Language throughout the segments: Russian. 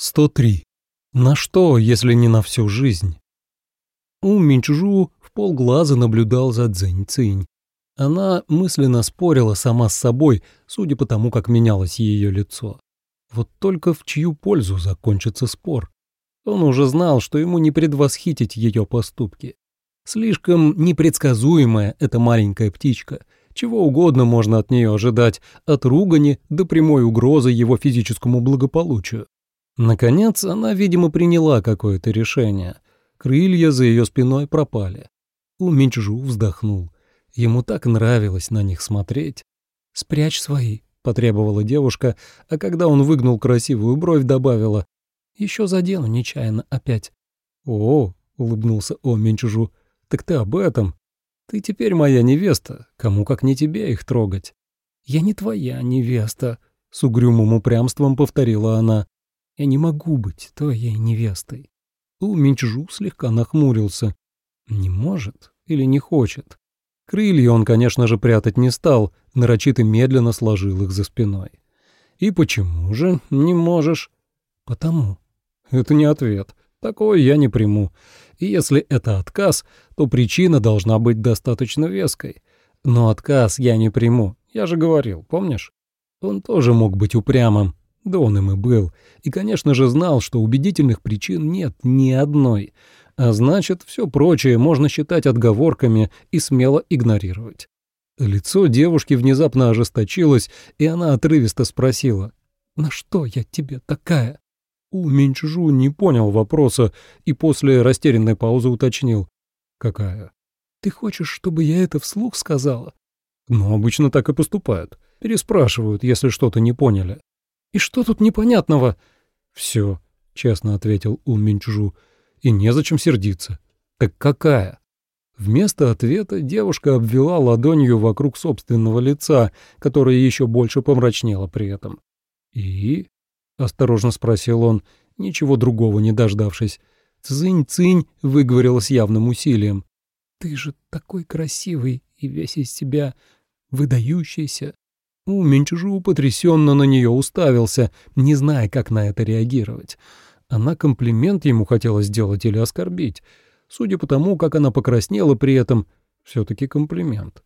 103. На что, если не на всю жизнь? У Минчжу в полглаза наблюдал за Цзинь-Цинь. Она мысленно спорила сама с собой, судя по тому, как менялось ее лицо. Вот только в чью пользу закончится спор? Он уже знал, что ему не предвосхитить ее поступки. Слишком непредсказуемая эта маленькая птичка. Чего угодно можно от нее ожидать, от ругани до прямой угрозы его физическому благополучию. Наконец, она, видимо, приняла какое-то решение. Крылья за ее спиной пропали. У Минчжу вздохнул. Ему так нравилось на них смотреть. «Спрячь свои», — потребовала девушка, а когда он выгнул красивую бровь, добавила. «Еще задену нечаянно опять». «О», — улыбнулся О Минчжу, — «так ты об этом. Ты теперь моя невеста, кому как не тебе их трогать». «Я не твоя невеста», — с угрюмым упрямством повторила она. Я не могу быть твоей невестой. У Минчжу слегка нахмурился. Не может или не хочет. Крылья он, конечно же, прятать не стал, нарочито медленно сложил их за спиной. И почему же не можешь? Потому. Это не ответ. Такой я не приму. И если это отказ, то причина должна быть достаточно веской. Но отказ я не приму. Я же говорил, помнишь? Он тоже мог быть упрямым, да он им и был. И, конечно же, знал, что убедительных причин нет ни одной. А значит, все прочее можно считать отговорками и смело игнорировать. Лицо девушки внезапно ожесточилось, и она отрывисто спросила, «На что я тебе такая?» У Минчжу не понял вопроса и после растерянной паузы уточнил, «Какая?» «Ты хочешь, чтобы я это вслух сказала?» «Ну, обычно так и поступают. Переспрашивают, если что-то не поняли». И что тут непонятного? Все, честно ответил Ун Минчжу. И незачем сердиться. Так какая? Вместо ответа девушка обвела ладонью вокруг собственного лица, которое еще больше помрачнело при этом. «И?» — осторожно спросил он, ничего другого не дождавшись. «Цзынь-цинь», — выговорила с явным усилием. «Ты же такой красивый и весь из себя выдающийся». У Минчжу потрясенно на нее уставился, не зная, как на это реагировать. Она комплимент ему хотела сделать или оскорбить. Судя по тому, как она покраснела при этом, все-таки комплимент.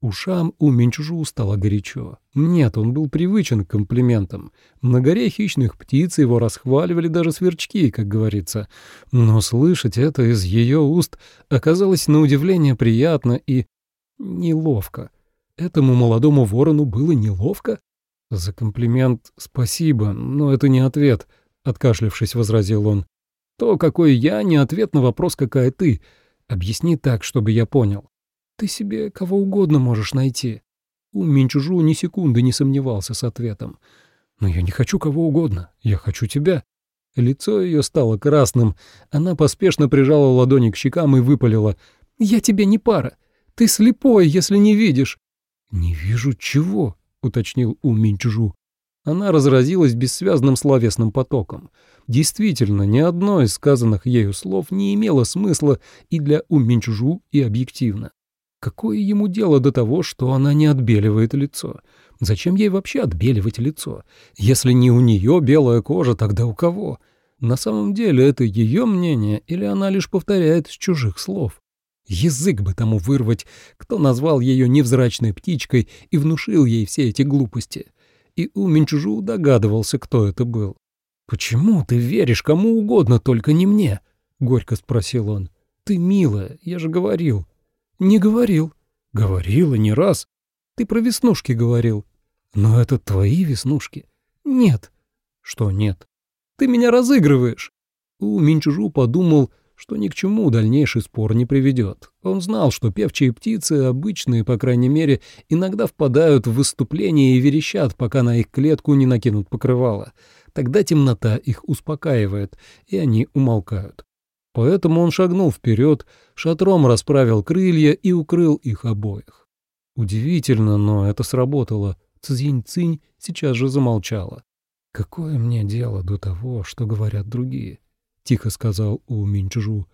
Ушам у Минчжу стало горячо. Нет, он был привычен к комплиментам. На горе хищных птиц его расхваливали даже сверчки, как говорится. Но слышать это из ее уст оказалось на удивление приятно и неловко. Этому молодому ворону было неловко? За комплимент спасибо, но это не ответ, откашлявшись, возразил он. То, какой я, не ответ на вопрос, какая ты. Объясни так, чтобы я понял. Ты себе кого угодно можешь найти. У Минчужу ни секунды не сомневался с ответом. Но я не хочу кого угодно, я хочу тебя. Лицо ее стало красным. Она поспешно прижала ладони к щекам и выпалила. «Я тебе не пара. Ты слепой, если не видишь. «Не вижу чего», — уточнил У Минчжу. Она разразилась бессвязным словесным потоком. Действительно, ни одно из сказанных ею слов не имело смысла и для У Минчжу, и объективно. Какое ему дело до того, что она не отбеливает лицо? Зачем ей вообще отбеливать лицо? Если не у нее белая кожа, тогда у кого? На самом деле это ее мнение или она лишь повторяет с чужих слов? Язык бы тому вырвать, кто назвал ее невзрачной птичкой и внушил ей все эти глупости. И у Минчужу догадывался, кто это был. «Почему ты веришь кому угодно, только не мне?» — горько спросил он. «Ты милая, я же говорил». «Не говорил». «Говорила не раз. Ты про веснушки говорил». «Но это твои веснушки». «Нет». «Что нет?» «Ты меня разыгрываешь». У Минчужу подумал, что ни к чему дальнейший спор не приведет. Он знал, что певчие птицы, обычные, по крайней мере, иногда впадают в выступление и верещат, пока на их клетку не накинут покрывало. Тогда темнота их успокаивает, и они умолкают. Поэтому он шагнул вперед, шатром расправил крылья и укрыл их обоих. Удивительно, но это сработало. Цзинь-цинь сейчас же замолчала. «Какое мне дело до того, что говорят другие?» Тихо сказал У Минчжу.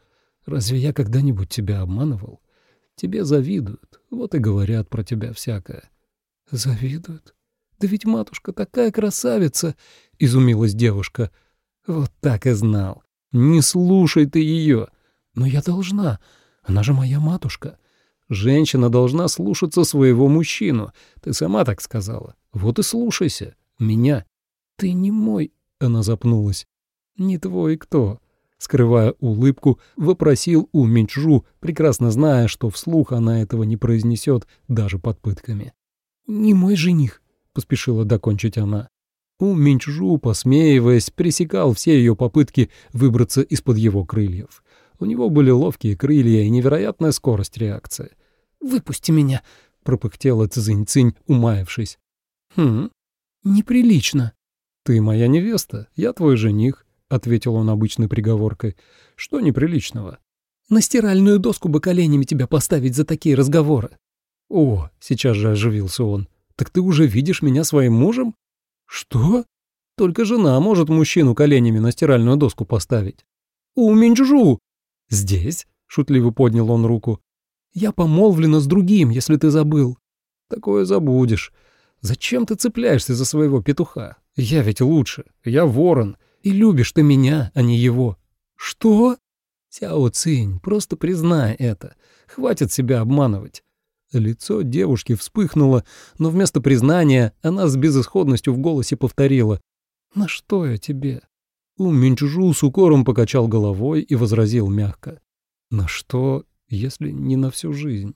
«Разве я когда-нибудь тебя обманывал? Тебе завидуют, вот и говорят про тебя всякое». «Завидуют? Да ведь матушка такая красавица!» — изумилась девушка. Вот так и знал. Не слушай ты ее. Но я должна. Она же моя матушка. Женщина должна слушаться своего мужчину. Ты сама так сказала. Вот и слушайся. Меня. Ты не мой... Она запнулась. Не твой кто? Скрывая улыбку, вопросил у Минчжу, прекрасно зная, что вслух она этого не произнесет даже под пытками. «Не мой жених», — поспешила докончить она. У Минчжу, посмеиваясь, пресекал все ее попытки выбраться из-под его крыльев. У него были ловкие крылья и невероятная скорость реакции. «Выпусти меня!» — пропыхтела Цзинь-Цинь, умаявшись. «Хм, неприлично». «Ты моя невеста, я твой жених», — ответил он обычной приговоркой. «Что неприличного?» «На стиральную доску бы коленями тебя поставить за такие разговоры». «О!» — сейчас же оживился он. «Так ты уже видишь меня своим мужем?» «Что?» «Только жена может мужчину коленями на стиральную доску поставить». «У Минджу!» «Здесь?» — шутливо поднял он руку. «Я помолвлена с другим, если ты забыл». «Такое забудешь. Зачем ты цепляешься за своего петуха? Я ведь лучше. Я ворон. И любишь ты меня, а не его». «Что?» «Сяо Цинь, просто признай это. Хватит себя обманывать. Лицо девушки вспыхнуло, но вместо признания она с безысходностью в голосе повторила «На что я тебе?» У Минчжу с укором покачал головой и возразил мягко «На что, если не на всю жизнь?»